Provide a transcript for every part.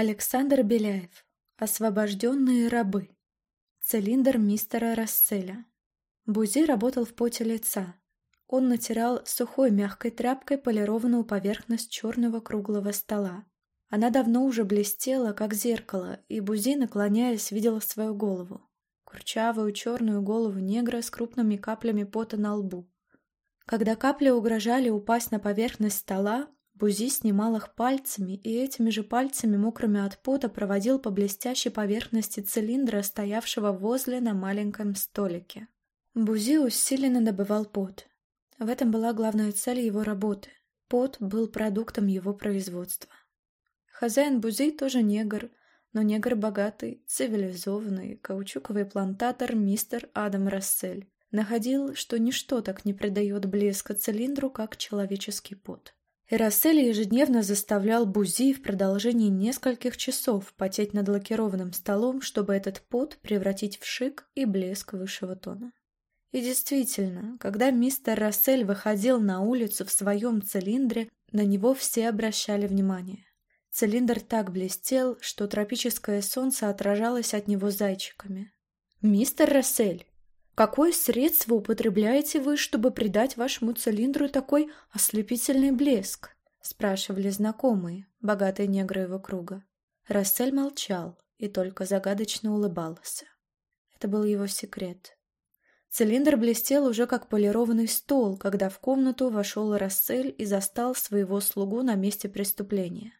Александр Беляев. Освобожденные рабы. Цилиндр мистера Расселя. Бузи работал в поте лица. Он натирал сухой мягкой тряпкой полированную поверхность черного круглого стола. Она давно уже блестела, как зеркало, и Бузи, наклоняясь, видела свою голову. Курчавую черную голову негра с крупными каплями пота на лбу. Когда капли угрожали упасть на поверхность стола, Бузи снимал их пальцами и этими же пальцами, мокрыми от пота, проводил по блестящей поверхности цилиндра, стоявшего возле на маленьком столике. Бузи усиленно добывал пот. В этом была главная цель его работы. Пот был продуктом его производства. Хозяин Бузи тоже негр, но негр богатый, цивилизованный, каучуковый плантатор мистер Адам Рассель. Находил, что ничто так не придает блеска цилиндру, как человеческий пот. Ирассель ежедневно заставлял Бузи в продолжении нескольких часов потеть над лакированным столом, чтобы этот пот превратить в шик и блеск высшего тона. И действительно, когда мистер Рассель выходил на улицу в своем цилиндре, на него все обращали внимание. Цилиндр так блестел, что тропическое солнце отражалось от него зайчиками. «Мистер Рассель, Какое средство употребляете вы, чтобы придать вашему цилиндру такой ослепительный блеск? Спрашивали знакомые, богатые негры его круга. Рассель молчал и только загадочно улыбался. Это был его секрет. Цилиндр блестел уже как полированный стол, когда в комнату вошел Рассель и застал своего слугу на месте преступления.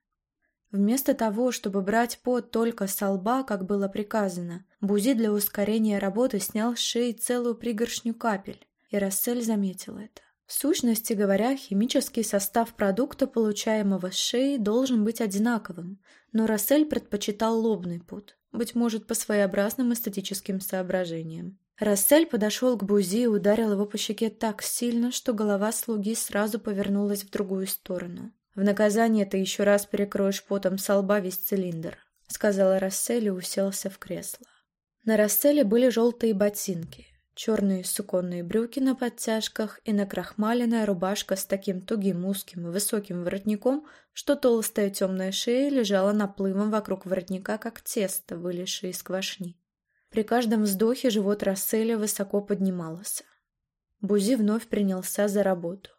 Вместо того, чтобы брать пот только со лба, как было приказано, Бузи для ускорения работы снял с шеи целую пригоршню капель, и Рассель заметил это. В сущности говоря, химический состав продукта, получаемого с шеи, должен быть одинаковым, но Рассель предпочитал лобный пот, быть может, по своеобразным эстетическим соображениям. Рассель подошел к Бузи и ударил его по щеке так сильно, что голова слуги сразу повернулась в другую сторону. В наказание ты еще раз перекроешь потом со лба весь цилиндр», — сказала Рассель и уселся в кресло. На Расселе были желтые ботинки, черные суконные брюки на подтяжках и накрахмаленная рубашка с таким тугим узким и высоким воротником, что толстая темная шея лежала наплывом вокруг воротника, как тесто, вылезшее из квашни. При каждом вздохе живот Расселя высоко поднимался. Бузи вновь принялся за работу.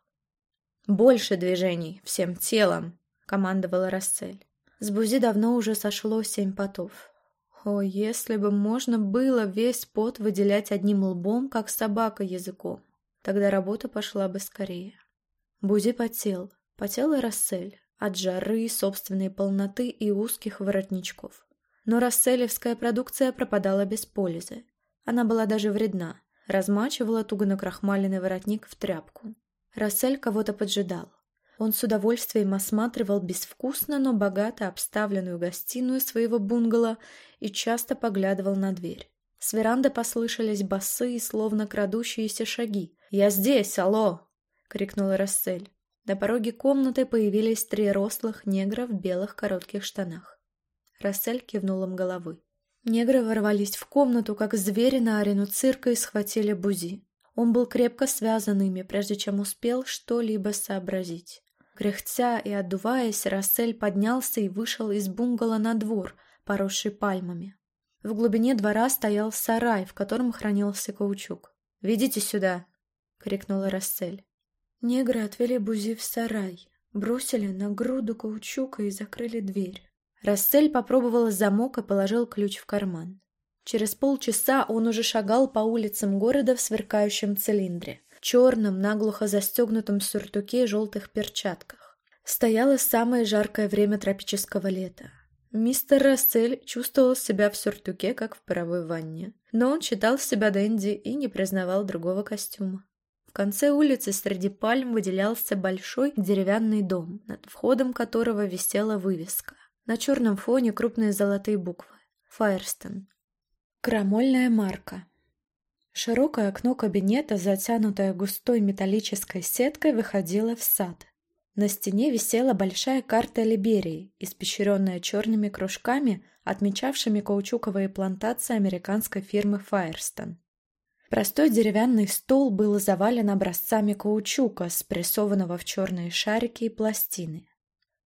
«Больше движений, всем телом!» — командовала Расцель. С Бузи давно уже сошло семь потов. О, если бы можно было весь пот выделять одним лбом, как собака языком, тогда работа пошла бы скорее. Бузи потел, потел и Рассель, от жары, собственной полноты и узких воротничков. Но расселевская продукция пропадала без пользы. Она была даже вредна, размачивала туго накрахмаленный воротник в тряпку. Рассель кого-то поджидал. Он с удовольствием осматривал безвкусно, но богато обставленную гостиную своего бунгало и часто поглядывал на дверь. С веранды послышались басы словно крадущиеся шаги. «Я здесь, алло!» — крикнула Рассель. На пороге комнаты появились три рослых негра в белых коротких штанах. Рассель кивнул им головой. Негры ворвались в комнату, как звери на арену цирка и схватили Бузи. Он был крепко связан прежде чем успел что-либо сообразить. Кряхтя и отдуваясь, Рассель поднялся и вышел из бунгало на двор, поросший пальмами. В глубине двора стоял сарай, в котором хранился каучук. «Ведите сюда!» — крикнула Рассель. Негры отвели Бузи в сарай, бросили на груду каучука и закрыли дверь. Рассель попробовал замок и положил ключ в карман. Через полчаса он уже шагал по улицам города в сверкающем цилиндре, черном, наглухо застегнутом сюртуке и желтых перчатках. Стояло самое жаркое время тропического лета. Мистер Рассель чувствовал себя в сюртуке, как в паровой ванне. Но он считал себя Дэнди и не признавал другого костюма. В конце улицы среди пальм выделялся большой деревянный дом, над входом которого висела вывеска. На черном фоне крупные золотые буквы. «Файрстон», Крамольная марка. Широкое окно кабинета, затянутое густой металлической сеткой, выходило в сад. На стене висела большая карта Либерии, испещренная черными кружками, отмечавшими каучуковые плантации американской фирмы Firestone. Простой деревянный стол был завален образцами каучука, спрессованного в черные шарики и пластины.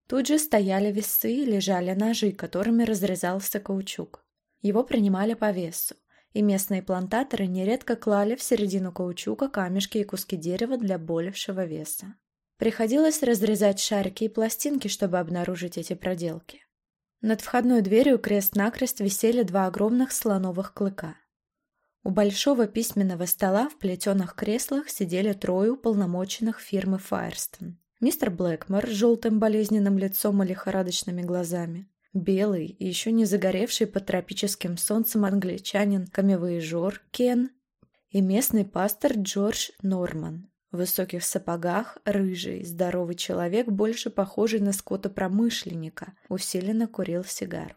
Тут же стояли весы и лежали ножи, которыми разрезался каучук. Его принимали по весу, и местные плантаторы нередко клали в середину каучука камешки и куски дерева для большего веса. Приходилось разрезать шарики и пластинки, чтобы обнаружить эти проделки. Над входной дверью крест-накрест висели два огромных слоновых клыка. У большого письменного стола в плетеных креслах сидели трое уполномоченных фирмы Файерстон. Мистер Блэкмор с желтым болезненным лицом и лихорадочными глазами. Белый и еще не загоревший под тропическим солнцем англичанин камевоежор Кен и местный пастор Джордж Норман. В высоких сапогах, рыжий, здоровый человек, больше похожий на скотопромышленника, усиленно курил сигару.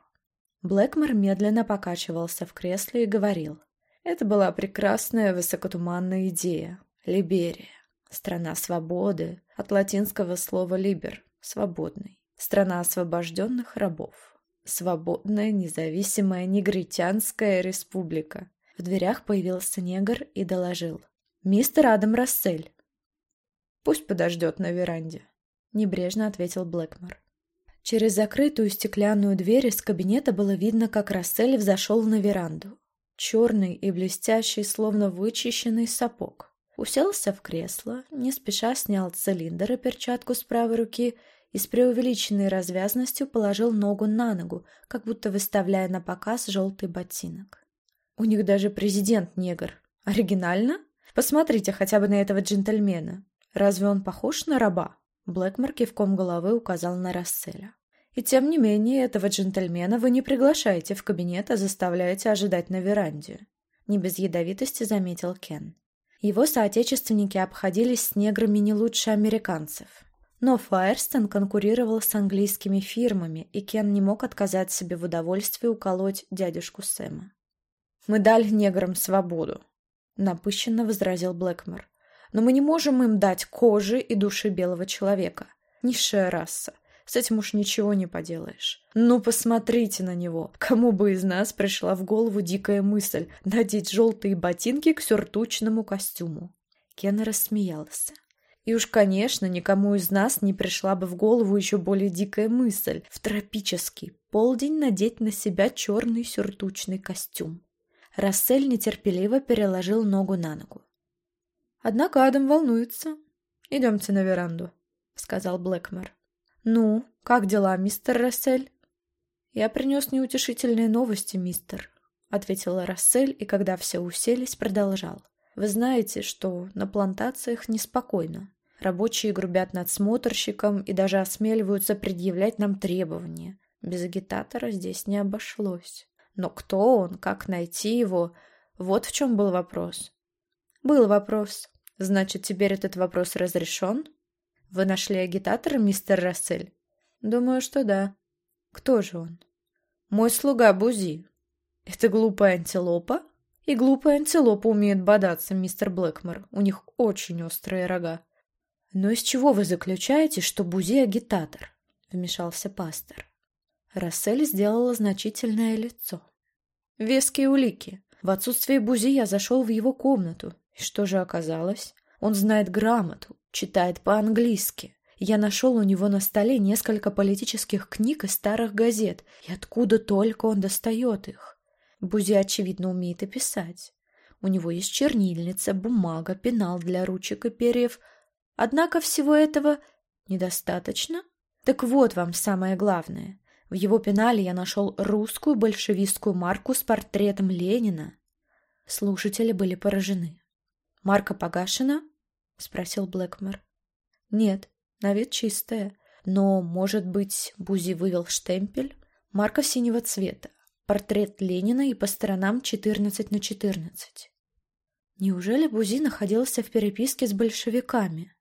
Блэкмор медленно покачивался в кресле и говорил. Это была прекрасная высокотуманная идея. Либерия. Страна свободы, от латинского слова «либер» — «свободный». Страна освобожденных рабов. Свободная, независимая негритянская республика. В дверях появился негр и доложил. «Мистер Адам Рассель». «Пусть подождет на веранде», — небрежно ответил Блэкмор. Через закрытую стеклянную дверь из кабинета было видно, как Рассель взошел на веранду. Черный и блестящий, словно вычищенный сапог. Уселся в кресло, не спеша снял цилиндр и перчатку с правой руки и с преувеличенной развязностью положил ногу на ногу, как будто выставляя на показ желтый ботинок. У них даже президент негр. Оригинально? Посмотрите хотя бы на этого джентльмена. Разве он похож на раба? Блэкмор кивком головы указал на Расселя. И тем не менее, этого джентльмена вы не приглашаете в кабинет, а заставляете ожидать на веранде. Не без ядовитости заметил Кен. Его соотечественники обходились с неграми не лучше американцев. Но Фаерстон конкурировал с английскими фирмами, и Кен не мог отказать себе в удовольствии уколоть дядюшку Сэма. «Мы дали неграм свободу», — напыщенно возразил Блэкмор. «Но мы не можем им дать кожи и души белого человека. Низшая раса. С этим уж ничего не поделаешь. Ну, посмотрите на него. Кому бы из нас пришла в голову дикая мысль надеть желтые ботинки к сюртучному костюму? Кен рассмеялся. И уж, конечно, никому из нас не пришла бы в голову еще более дикая мысль в тропический полдень надеть на себя черный сюртучный костюм. Рассель нетерпеливо переложил ногу на ногу. «Однако Адам волнуется. Идемте на веранду», — сказал Блэкмор. «Ну, как дела, мистер Рассель?» «Я принес неутешительные новости, мистер», — ответила Рассель, и когда все уселись, продолжал. «Вы знаете, что на плантациях неспокойно. Рабочие грубят надсмотрщиком и даже осмеливаются предъявлять нам требования. Без агитатора здесь не обошлось. Но кто он, как найти его? Вот в чем был вопрос». «Был вопрос. Значит, теперь этот вопрос разрешен?» Вы нашли агитатора, мистер Рассель? Думаю, что да. Кто же он? Мой слуга Бузи. Это глупая антилопа? И глупая антилопа умеет бодаться, мистер Блэкмор. У них очень острые рога. Но из чего вы заключаете, что Бузи агитатор? Вмешался пастор. Рассель сделала значительное лицо. Веские улики. В отсутствие Бузи я зашел в его комнату. И что же оказалось? Он знает грамоту, читает по-английски. Я нашел у него на столе несколько политических книг и старых газет, и откуда только он достает их. Бузи, очевидно, умеет и писать. У него есть чернильница, бумага, пенал для ручек и перьев. Однако всего этого недостаточно. Так вот вам самое главное. В его пенале я нашел русскую большевистскую марку с портретом Ленина. Слушатели были поражены. Марка погашена? — спросил Блэкмор. «Нет, на вид чистая. Но, может быть, Бузи вывел штемпель? Марка синего цвета. Портрет Ленина и по сторонам 14 на 14. Неужели Бузи находился в переписке с большевиками?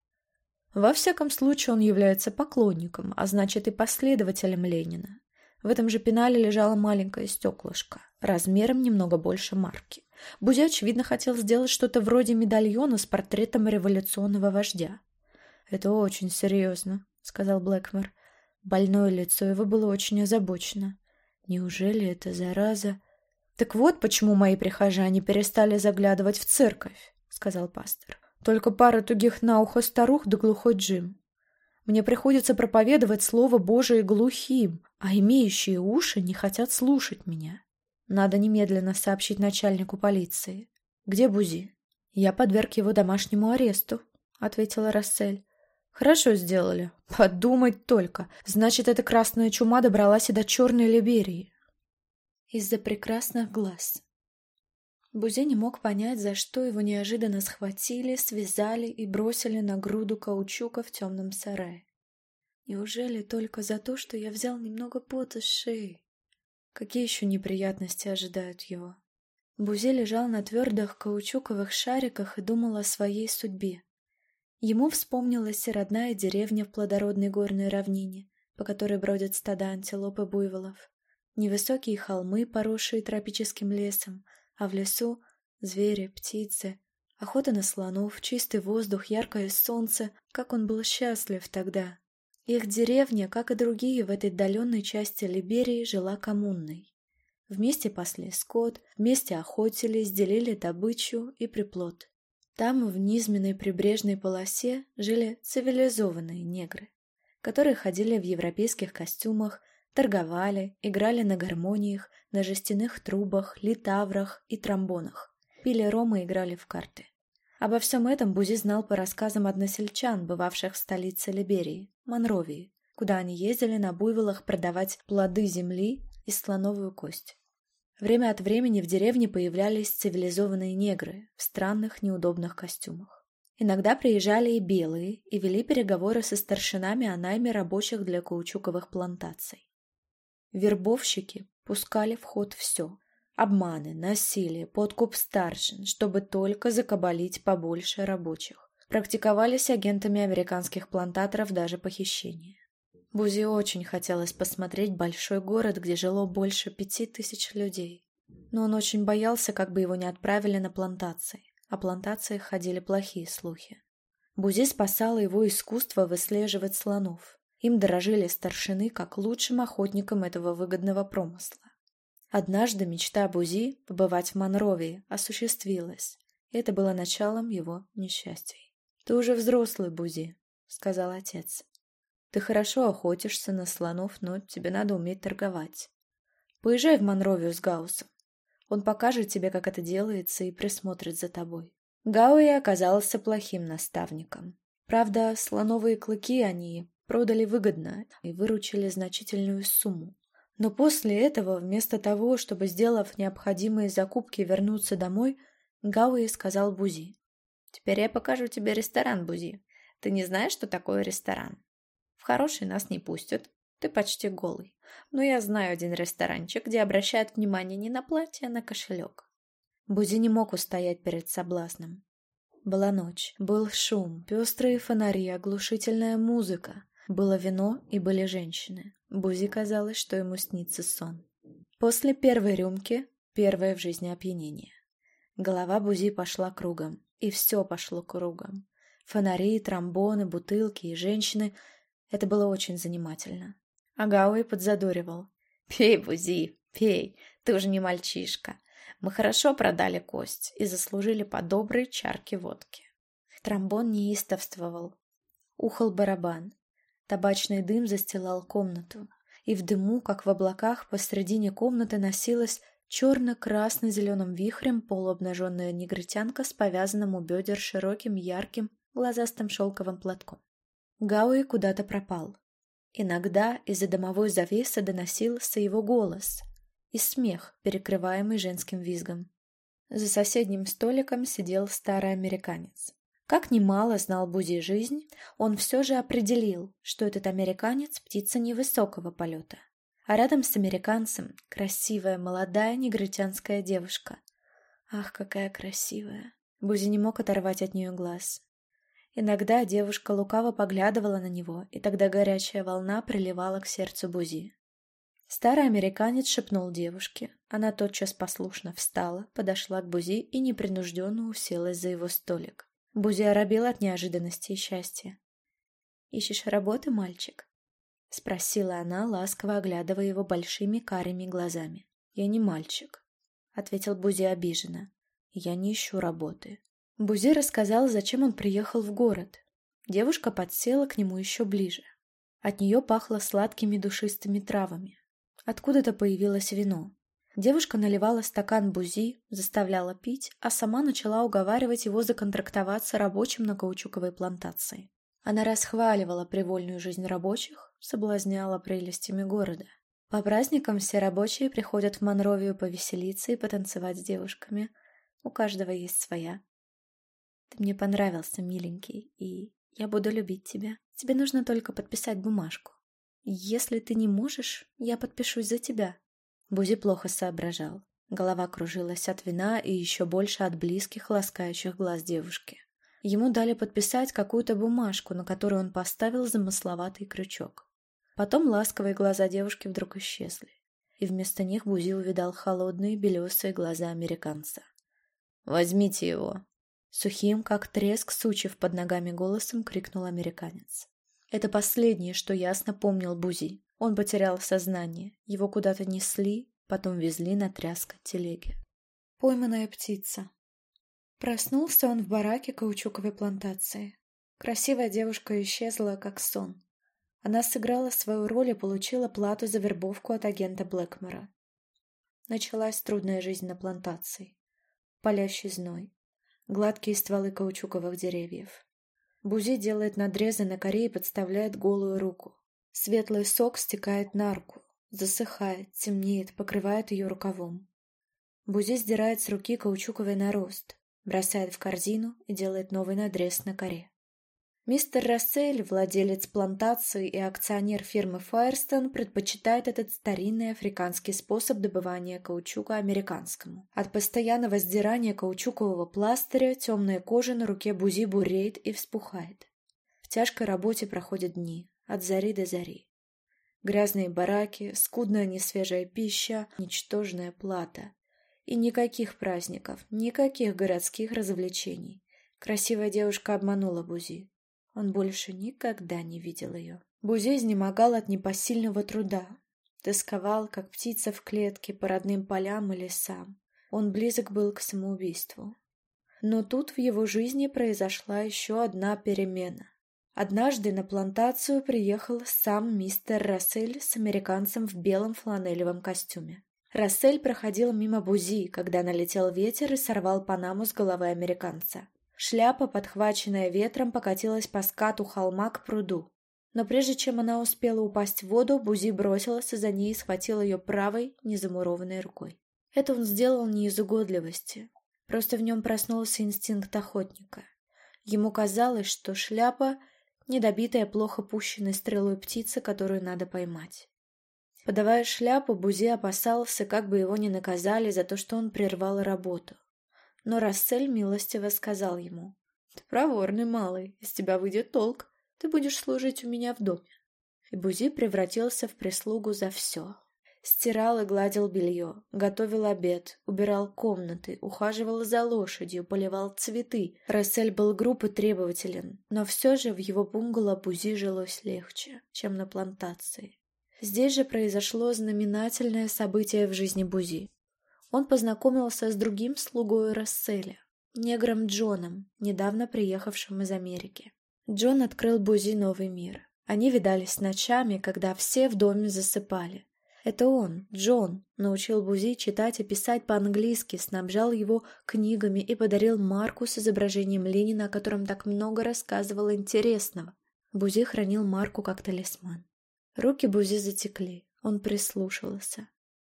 Во всяком случае, он является поклонником, а значит и последователем Ленина. В этом же пенале лежало маленькое стеклышко, размером немного больше марки. Бузи, очевидно, хотел сделать что-то вроде медальона с портретом революционного вождя. «Это очень серьезно», — сказал Блэкмор. Больное лицо его было очень озабочено. «Неужели это зараза...» «Так вот почему мои прихожане перестали заглядывать в церковь», — сказал пастор. «Только пара тугих на ухо старух да глухой Джим. Мне приходится проповедовать Слово Божие глухим, а имеющие уши не хотят слушать меня. Надо немедленно сообщить начальнику полиции. Где Бузи? Я подверг его домашнему аресту, ответила Рассель. Хорошо сделали. Подумать только. Значит, эта красная чума добралась и до черной Либерии. Из-за прекрасных глаз. Бузи не мог понять, за что его неожиданно схватили, связали и бросили на груду каучука в темном сарае. Неужели только за то, что я взял немного пота с шеи? Какие еще неприятности ожидают его? Бузи лежал на твердых каучуковых шариках и думал о своей судьбе. Ему вспомнилась и родная деревня в плодородной горной равнине, по которой бродят стада антилоп и буйволов. Невысокие холмы, поросшие тропическим лесом, а в лесу — звери, птицы, охота на слонов, чистый воздух, яркое солнце. Как он был счастлив тогда! Их деревня, как и другие в этой отдаленной части Либерии, жила коммунной. Вместе пасли скот, вместе охотились, делили добычу и приплод. Там, в низменной прибрежной полосе, жили цивилизованные негры, которые ходили в европейских костюмах, торговали, играли на гармониях, на жестяных трубах, литаврах и тромбонах, пили ром и играли в карты. Обо всем этом Бузи знал по рассказам односельчан, бывавших в столице Либерии, Монровии, куда они ездили на буйволах продавать плоды земли и слоновую кость. Время от времени в деревне появлялись цивилизованные негры в странных неудобных костюмах. Иногда приезжали и белые и вели переговоры со старшинами о найме рабочих для каучуковых плантаций. Вербовщики пускали в ход все – обманы, насилие, подкуп старшин, чтобы только закабалить побольше рабочих. Практиковались агентами американских плантаторов даже похищения. Бузи очень хотелось посмотреть большой город, где жило больше пяти тысяч людей. Но он очень боялся, как бы его не отправили на плантации. О плантациях ходили плохие слухи. Бузи спасало его искусство выслеживать слонов. Им дорожили старшины как лучшим охотникам этого выгодного промысла. Однажды мечта Бузи побывать в Монровии осуществилась, это было началом его несчастий. «Ты уже взрослый, Бузи», — сказал отец. Ты хорошо охотишься на слонов, но тебе надо уметь торговать. Поезжай в Монровию с Гаусом. Он покажет тебе, как это делается, и присмотрит за тобой. Гауи оказался плохим наставником. Правда, слоновые клыки они продали выгодно и выручили значительную сумму. Но после этого, вместо того, чтобы, сделав необходимые закупки, вернуться домой, Гауи сказал Бузи. «Теперь я покажу тебе ресторан, Бузи. Ты не знаешь, что такое ресторан?» В хороший нас не пустят. Ты почти голый. Но я знаю один ресторанчик, где обращают внимание не на платье, а на кошелек. Бузи не мог устоять перед соблазном. Была ночь, был шум, пестрые фонари, оглушительная музыка. Было вино и были женщины. Бузи казалось, что ему снится сон. После первой рюмки — первое в жизни опьянение. Голова Бузи пошла кругом, и все пошло кругом. Фонари, тромбоны, бутылки и женщины — это было очень занимательно. Агауи подзадоривал. «Пей, Бузи, пей, ты уже не мальчишка. Мы хорошо продали кость и заслужили по доброй чарке водки». Тромбон неистовствовал. Ухал барабан. Табачный дым застилал комнату. И в дыму, как в облаках, посредине комнаты носилась черно-красно-зеленым вихрем полуобнаженная негритянка с повязанным у бедер широким, ярким, глазастым шелковым платком. Гауи куда-то пропал. Иногда из-за домовой завесы доносился его голос и смех, перекрываемый женским визгом. За соседним столиком сидел старый американец. Как немало знал Бузи жизнь, он все же определил, что этот американец – птица невысокого полета. А рядом с американцем – красивая молодая негритянская девушка. Ах, какая красивая! Бузи не мог оторвать от нее глаз. Иногда девушка лукаво поглядывала на него, и тогда горячая волна приливала к сердцу Бузи. Старый американец шепнул девушке. Она тотчас послушно встала, подошла к Бузи и непринужденно уселась за его столик. Бузи оробил от неожиданности и счастья. «Ищешь работы, мальчик?» — спросила она, ласково оглядывая его большими карими глазами. «Я не мальчик», — ответил Бузи обиженно. «Я не ищу работы. Бузи рассказал, зачем он приехал в город. Девушка подсела к нему еще ближе. От нее пахло сладкими душистыми травами. Откуда-то появилось вино. Девушка наливала стакан бузи, заставляла пить, а сама начала уговаривать его законтрактоваться рабочим на каучуковой плантации. Она расхваливала привольную жизнь рабочих, соблазняла прелестями города. По праздникам все рабочие приходят в Монровию повеселиться и потанцевать с девушками. У каждого есть своя. Ты мне понравился, миленький, и я буду любить тебя. Тебе нужно только подписать бумажку. Если ты не можешь, я подпишусь за тебя. Бузи плохо соображал. Голова кружилась от вина и еще больше от близких, ласкающих глаз девушки. Ему дали подписать какую-то бумажку, на которую он поставил замысловатый крючок. Потом ласковые глаза девушки вдруг исчезли, и вместо них Бузи увидал холодные белесые глаза американца. «Возьмите его!» Сухим, как треск сучьев под ногами голосом, крикнул американец. Это последнее, что ясно помнил Бузи. Он потерял сознание. Его куда-то несли, потом везли на тряской телеге. Пойманная птица. Проснулся он в бараке каучуковой плантации. Красивая девушка исчезла, как сон. Она сыграла свою роль и получила плату за вербовку от агента Блэкмора. Началась трудная жизнь на плантации. Палящий зной. Гладкие стволы каучуковых деревьев. Бузи делает надрезы на коре и подставляет голую руку. Светлый сок стекает на руку, засыхает, темнеет, покрывает ее рукавом. Бузи сдирает с руки каучуковый нарост, бросает в корзину и делает новый надрез на коре. Мистер Рассель, владелец плантации и акционер фирмы Firestone, предпочитает этот старинный африканский способ добывания каучука американскому. От постоянного сдирания каучукового пластыря темная кожа на руке Бузи буреет и вспухает. В тяжкой работе проходят дни, от зари до зари. Грязные бараки, скудная несвежая пища, ничтожная плата. И никаких праздников, никаких городских развлечений. Красивая девушка обманула Бузи. Он больше никогда не видел ее. Бузи изнемогал от непосильного труда. Тосковал, как птица в клетке, по родным полям и лесам. Он близок был к самоубийству. Но тут в его жизни произошла еще одна перемена. Однажды на плантацию приехал сам мистер Рассель с американцем в белом фланелевом костюме. Рассель проходил мимо Бузи, когда налетел ветер и сорвал панаму с головы американца. Шляпа, подхваченная ветром, покатилась по скату холма к пруду. Но прежде чем она успела упасть в воду, Бузи бросилась за ней и схватил ее правой, незамурованной рукой. Это он сделал не из угодливости. Просто в нем проснулся инстинкт охотника. Ему казалось, что шляпа недобитая плохо пущенной стрелой птица, которую надо поймать. Подавая шляпу, Бузи опасался, как бы его не наказали за то, что он прервал работу. Но Рассель милостиво сказал ему, «Ты проворный малый, из тебя выйдет толк, ты будешь служить у меня в доме». И Бузи превратился в прислугу за все. Стирал и гладил белье, готовил обед, убирал комнаты, ухаживал за лошадью, поливал цветы. Рассель был груб и требователен, но все же в его бунгало Бузи жилось легче, чем на плантации. Здесь же произошло знаменательное событие в жизни Бузи. Он познакомился с другим слугой Расселя, негром Джоном, недавно приехавшим из Америки. Джон открыл Бузи новый мир. Они видались ночами, когда все в доме засыпали. Это он, Джон, научил Бузи читать и писать по-английски, снабжал его книгами и подарил марку с изображением Ленина, о котором так много рассказывал интересного. Бузи хранил марку как талисман. Руки Бузи затекли, он прислушивался.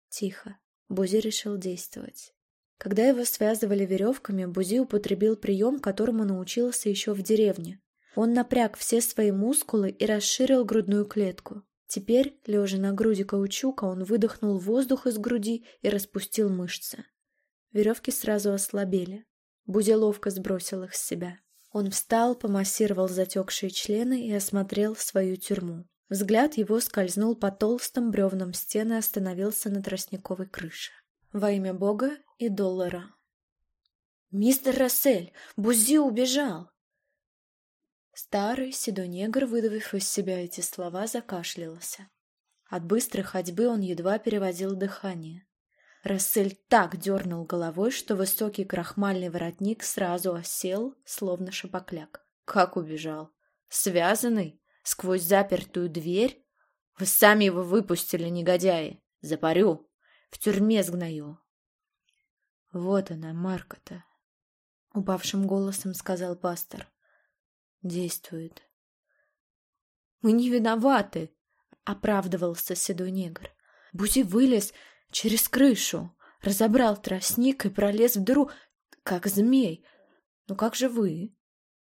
Тихо. Бузи решил действовать. Когда его связывали веревками, Бузи употребил прием, которому научился еще в деревне. Он напряг все свои мускулы и расширил грудную клетку. Теперь, лежа на груди каучука, он выдохнул воздух из груди и распустил мышцы. Веревки сразу ослабели. Бузи ловко сбросил их с себя. Он встал, помассировал затекшие члены и осмотрел свою тюрьму. Взгляд его скользнул по толстым бревнам стены и остановился на тростниковой крыше. Во имя Бога и доллара. «Мистер Рассель, Бузи убежал!» Старый седой негр, выдавив из себя эти слова, закашлялся. От быстрой ходьбы он едва переводил дыхание. Рассель так дернул головой, что высокий крахмальный воротник сразу осел, словно шапокляк. Как убежал? Связанный? Сквозь запертую дверь? Вы сами его выпустили, негодяи. Запарю. В тюрьме сгною. Вот она, Марка-то. Упавшим голосом сказал пастор. Действует. Мы не виноваты, оправдывался седой негр. Бузи вылез через крышу, разобрал тростник и пролез в дыру, как змей. Ну как же вы?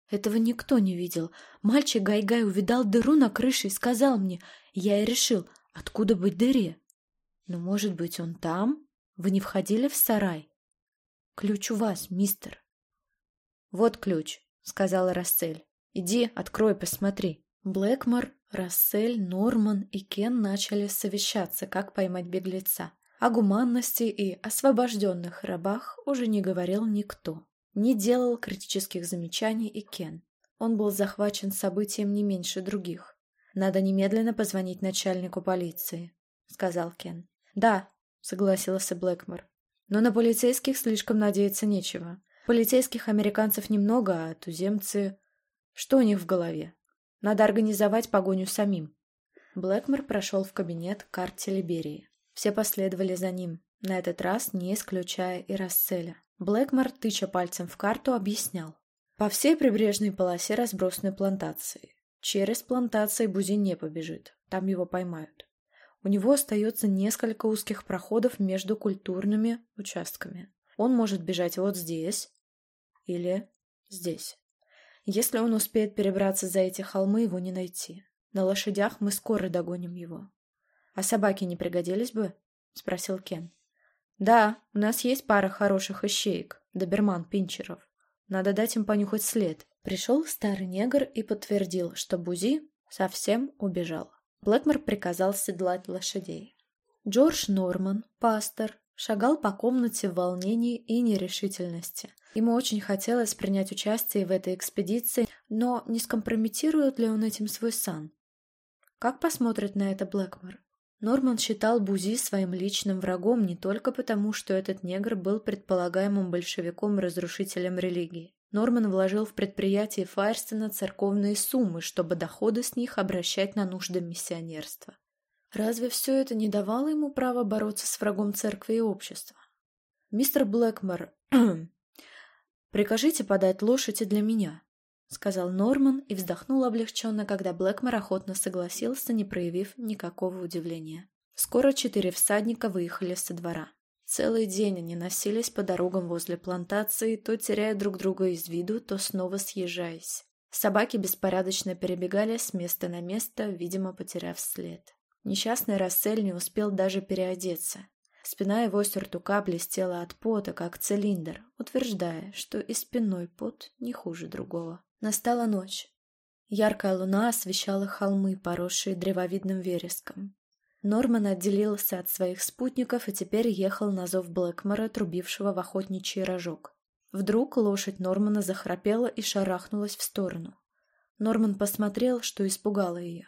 Этого никто не видел. Мальчик Гайгай увидал дыру на крыше и сказал мне. Я и решил, откуда быть дыре. Но, может быть, он там? Вы не входили в сарай? Ключ у вас, мистер. Вот ключ, сказала Рассель. Иди, открой, посмотри. Блэкмор, Рассель, Норман и Кен начали совещаться, как поймать беглеца. О гуманности и освобожденных рабах уже не говорил никто. Не делал критических замечаний и Кен. Он был захвачен событием не меньше других. «Надо немедленно позвонить начальнику полиции», — сказал Кен. «Да», — согласился Блэкмор. «Но на полицейских слишком надеяться нечего. Полицейских американцев немного, а туземцы... Что у них в голове? Надо организовать погоню самим». Блэкмор прошел в кабинет карте Либерии. Все последовали за ним, на этот раз не исключая и Расцеля. Блэкмор, тыча пальцем в карту, объяснял. По всей прибрежной полосе разбросаны плантации. Через плантации Бузи не побежит, там его поймают. У него остается несколько узких проходов между культурными участками. Он может бежать вот здесь или здесь. Если он успеет перебраться за эти холмы, его не найти. На лошадях мы скоро догоним его. — А собаки не пригодились бы? — спросил Кен. «Да, у нас есть пара хороших ищеек, доберман Пинчеров. Надо дать им понюхать след». Пришел старый негр и подтвердил, что Бузи совсем убежал. Блэкмор приказал седлать лошадей. Джордж Норман, пастор, шагал по комнате в волнении и нерешительности. Ему очень хотелось принять участие в этой экспедиции, но не скомпрометирует ли он этим свой сан? Как посмотрит на это Блэкмор? Норман считал Бузи своим личным врагом не только потому, что этот негр был предполагаемым большевиком-разрушителем религии. Норман вложил в предприятие Файрстона церковные суммы, чтобы доходы с них обращать на нужды миссионерства. Разве все это не давало ему права бороться с врагом церкви и общества? «Мистер Блэкмор, прикажите подать лошади для меня», — сказал Норман и вздохнул облегченно, когда Блэкмор охотно согласился, не проявив никакого удивления. Скоро четыре всадника выехали со двора. Целый день они носились по дорогам возле плантации, то теряя друг друга из виду, то снова съезжаясь. Собаки беспорядочно перебегали с места на место, видимо, потеряв след. Несчастный Рассель не успел даже переодеться. Спина его сюртука блестела от пота, как цилиндр, утверждая, что и спиной пот не хуже другого. Настала ночь. Яркая луна освещала холмы, поросшие древовидным вереском. Норман отделился от своих спутников и теперь ехал на зов Блэкмора, трубившего в охотничий рожок. Вдруг лошадь Нормана захрапела и шарахнулась в сторону. Норман посмотрел, что испугало ее.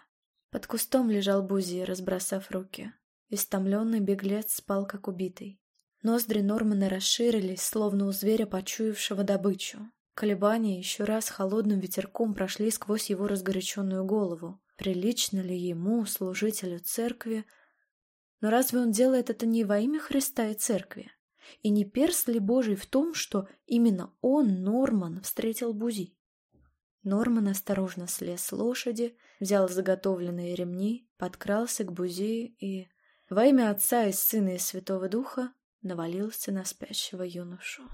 Под кустом лежал Бузи, разбросав руки. Истомленный беглец спал, как убитый. Ноздри Нормана расширились, словно у зверя, почуявшего добычу. Колебания еще раз холодным ветерком прошли сквозь его разгоряченную голову. Прилично ли ему, служителю церкви? Но разве он делает это не во имя Христа и церкви? И не перст ли Божий в том, что именно он, Норман, встретил Бузи? Норман осторожно слез с лошади, взял заготовленные ремни, подкрался к Бузи и, во имя Отца и Сына и Святого Духа, навалился на спящего юношу.